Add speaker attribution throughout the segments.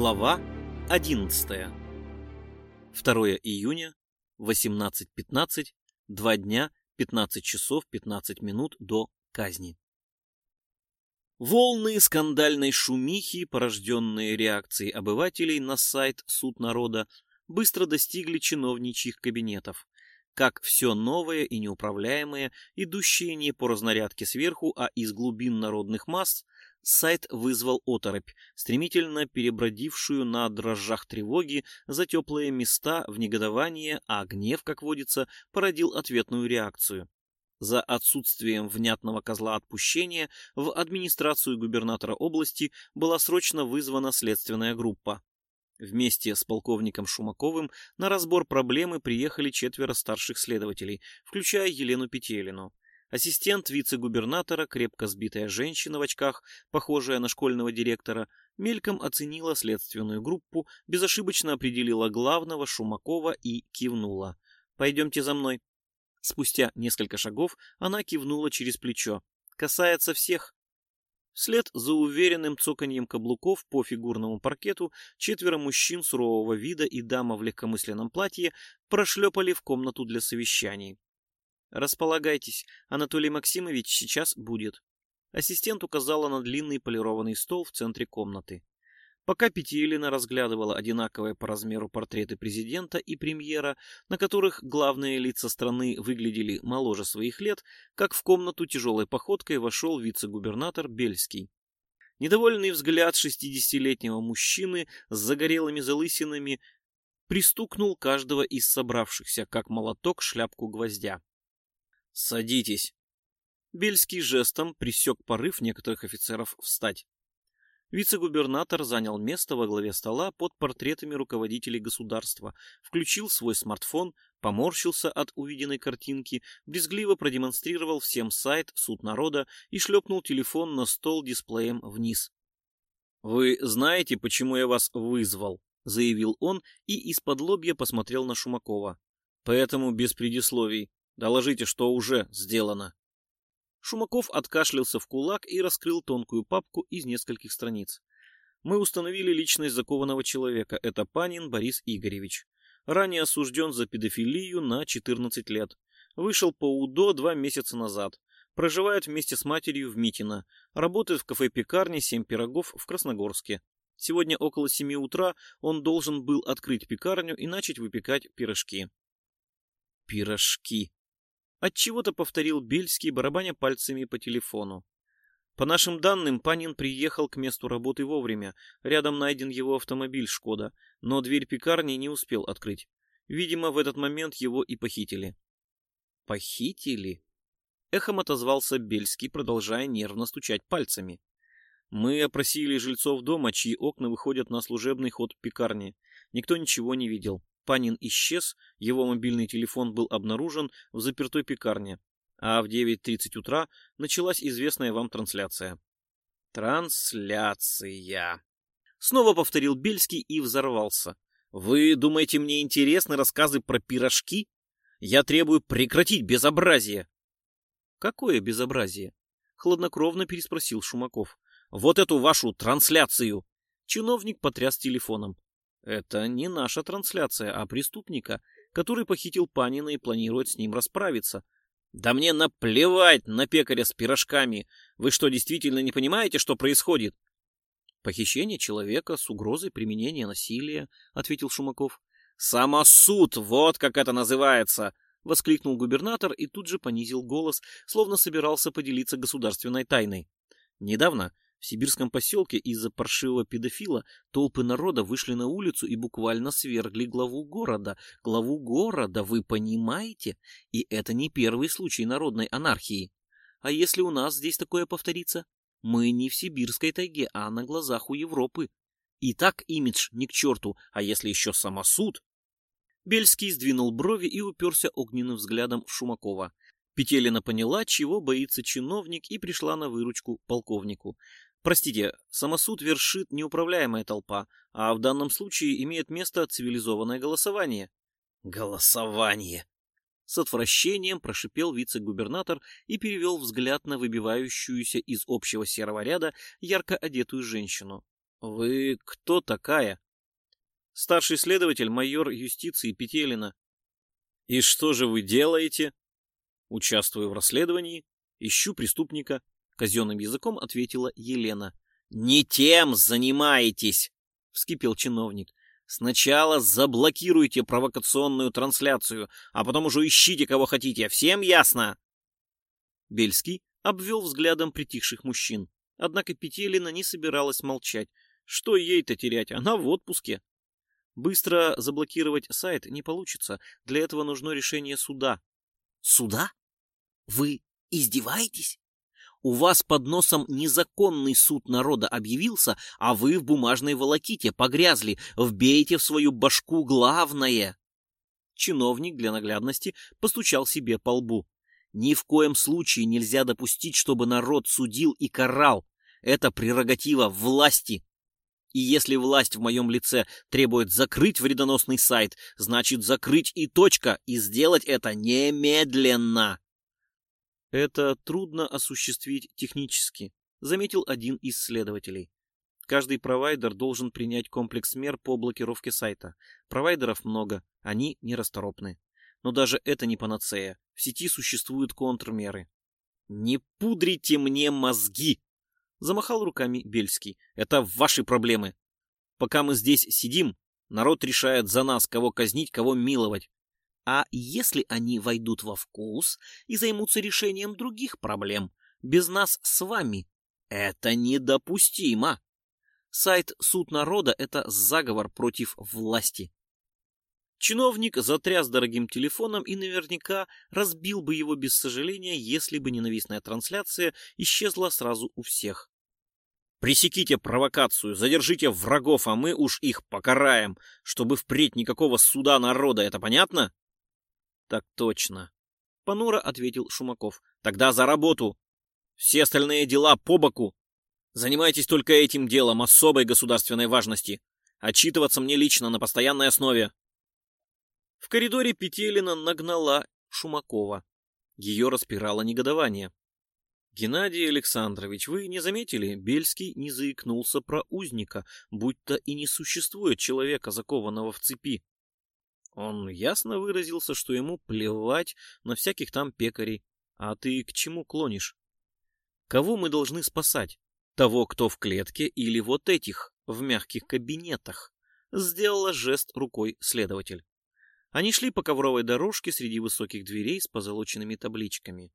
Speaker 1: Глава 11. 2 июня, 18.15, два дня, 15 часов 15 минут до казни. Волны скандальной шумихи, порожденные реакцией обывателей на сайт Суд народа, быстро достигли чиновничьих кабинетов. Как все новое и неуправляемое, идущее не по разнарядке сверху, а из глубин народных масс, сайт вызвал оторопь, стремительно перебродившую на дрожжах тревоги за теплые места в негодование, а гнев, как водится, породил ответную реакцию. За отсутствием внятного козла отпущения в администрацию губернатора области была срочно вызвана следственная группа. Вместе с полковником Шумаковым на разбор проблемы приехали четверо старших следователей, включая Елену Петелину. Ассистент вице-губернатора, крепко сбитая женщина в очках, похожая на школьного директора, мельком оценила следственную группу, безошибочно определила главного Шумакова и кивнула. «Пойдемте за мной». Спустя несколько шагов она кивнула через плечо. «Касается всех». Вслед за уверенным цоканьем каблуков по фигурному паркету четверо мужчин сурового вида и дама в легкомысленном платье прошлепали в комнату для совещаний. «Располагайтесь, Анатолий Максимович сейчас будет». Ассистент указала на длинный полированный стол в центре комнаты. Пока Петелина разглядывала одинаковые по размеру портреты президента и премьера, на которых главные лица страны выглядели моложе своих лет, как в комнату тяжелой походкой вошел вице-губернатор Бельский. Недовольный взгляд шестидесятилетнего мужчины с загорелыми залысинами пристукнул каждого из собравшихся, как молоток шляпку гвоздя. «Садитесь!» Бельский жестом присек порыв некоторых офицеров встать. Вице-губернатор занял место во главе стола под портретами руководителей государства, включил свой смартфон, поморщился от увиденной картинки, брезгливо продемонстрировал всем сайт «Суд народа» и шлепнул телефон на стол дисплеем вниз. «Вы знаете, почему я вас вызвал?» — заявил он и из-под лобья посмотрел на Шумакова. «Поэтому без предисловий. Доложите, что уже сделано. Шумаков откашлялся в кулак и раскрыл тонкую папку из нескольких страниц. Мы установили личность закованного человека. Это Панин Борис Игоревич. Ранее осужден за педофилию на 14 лет. Вышел по УДО два месяца назад. Проживает вместе с матерью в Митино. Работает в кафе-пекарне «Семь пирогов» в Красногорске. Сегодня около 7 утра он должен был открыть пекарню и начать выпекать пирожки. Пирожки. Отчего-то повторил Бельский, барабаня пальцами по телефону. По нашим данным, Панин приехал к месту работы вовремя. Рядом найден его автомобиль «Шкода», но дверь пекарни не успел открыть. Видимо, в этот момент его и похитили. Похитили? Эхом отозвался Бельский, продолжая нервно стучать пальцами. Мы опросили жильцов дома, чьи окна выходят на служебный ход пекарни. Никто ничего не видел. Панин исчез, его мобильный телефон был обнаружен в запертой пекарне, а в 9.30 утра началась известная вам трансляция. Трансляция. Снова повторил Бельский и взорвался. Вы думаете, мне интересны рассказы про пирожки? Я требую прекратить безобразие. Какое безобразие? Хладнокровно переспросил Шумаков. Вот эту вашу трансляцию. Чиновник потряс телефоном. Это не наша трансляция, а преступника, который похитил Панина и планирует с ним расправиться. Да мне наплевать на пекаря с пирожками. Вы что, действительно не понимаете, что происходит? Похищение человека с угрозой применения насилия, ответил Шумаков. Самосуд, вот как это называется, воскликнул губернатор и тут же понизил голос, словно собирался поделиться государственной тайной. Недавно в сибирском поселке из-за паршивого педофила толпы народа вышли на улицу и буквально свергли главу города. Главу города, вы понимаете? И это не первый случай народной анархии. А если у нас здесь такое повторится? Мы не в сибирской тайге, а на глазах у Европы. И так имидж ни к черту, а если еще самосуд? Бельский сдвинул брови и уперся огненным взглядом в Шумакова. Петелина поняла, чего боится чиновник, и пришла на выручку полковнику. Простите, самосуд вершит неуправляемая толпа, а в данном случае имеет место цивилизованное голосование. Голосование! С отвращением прошипел вице-губернатор и перевел взгляд на выбивающуюся из общего серого ряда ярко одетую женщину. Вы кто такая? Старший следователь, майор юстиции Петелина. И что же вы делаете? Участвую в расследовании, ищу преступника, казенным языком ответила Елена. Не тем занимаетесь, вскипел чиновник. Сначала заблокируйте провокационную трансляцию, а потом уже ищите, кого хотите. Всем ясно? Бельский обвел взглядом притихших мужчин. Однако Петелина не собиралась молчать. Что ей-то терять? Она в отпуске. Быстро заблокировать сайт не получится. Для этого нужно решение суда.
Speaker 2: Суда? Вы издеваетесь? У вас под носом незаконный суд народа объявился, а вы в бумажной волоките погрязли. Вбейте в свою башку главное.
Speaker 1: Чиновник для наглядности постучал себе по лбу.
Speaker 2: Ни в коем случае нельзя допустить, чтобы народ судил и карал. Это прерогатива власти. И если власть в моем лице требует закрыть вредоносный сайт, значит закрыть и точка, и сделать это немедленно.
Speaker 1: Это трудно осуществить технически, заметил один из следователей. Каждый провайдер должен принять комплекс мер по блокировке сайта. Провайдеров много, они нерасторопны. Но даже это не панацея. В сети существуют контрмеры.
Speaker 2: «Не пудрите мне мозги!» Замахал руками Бельский. Это ваши проблемы. Пока мы здесь сидим, народ решает за нас, кого казнить, кого миловать. А если они войдут во вкус и займутся решением других проблем, без нас с вами, это недопустимо. Сайт «Суд народа» — это заговор против власти. Чиновник затряс дорогим телефоном и наверняка разбил бы его без сожаления, если бы ненавистная трансляция исчезла сразу у всех. Пресеките провокацию, задержите врагов, а мы уж их покараем, чтобы впредь никакого суда народа, это понятно?
Speaker 1: Так точно.
Speaker 2: Понуро ответил Шумаков. Тогда за работу. Все остальные дела по боку. Занимайтесь только этим делом особой государственной важности. Отчитываться мне лично на постоянной основе. В коридоре Петелина нагнала Шумакова. Ее распирало негодование.
Speaker 1: Геннадий Александрович, вы не заметили, Бельский не заикнулся про узника, будто и не существует человека, закованного в цепи. Он ясно выразился, что ему плевать на всяких там пекарей. А ты к чему клонишь? Кого мы должны спасать? Того, кто в клетке, или вот этих, в мягких кабинетах? Сделала жест рукой следователь. Они шли по ковровой дорожке среди высоких дверей с позолоченными табличками.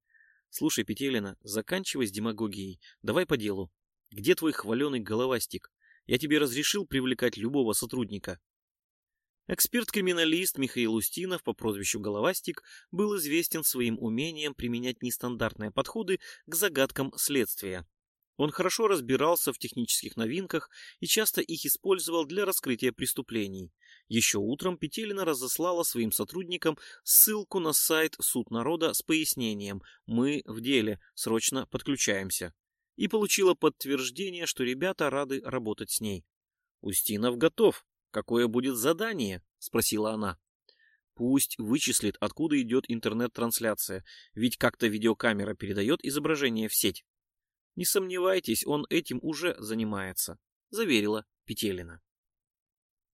Speaker 1: Слушай, Петелина, заканчивай с демагогией. Давай по делу. Где твой хваленый головастик? Я тебе разрешил привлекать любого сотрудника. Эксперт-криминалист Михаил Устинов по прозвищу Головастик был известен своим умением применять нестандартные подходы к загадкам следствия. Он хорошо разбирался в технических новинках и часто их использовал для раскрытия преступлений. Еще утром Петелина разослала своим сотрудникам ссылку на сайт Суд народа с пояснением «Мы в деле, срочно подключаемся» и получила подтверждение, что ребята рады работать с ней. «Устинов готов. Какое будет задание?» – спросила она. Пусть вычислит, откуда идет интернет-трансляция, ведь как-то видеокамера передает изображение в сеть. Не сомневайтесь, он этим уже занимается, заверила Петелина.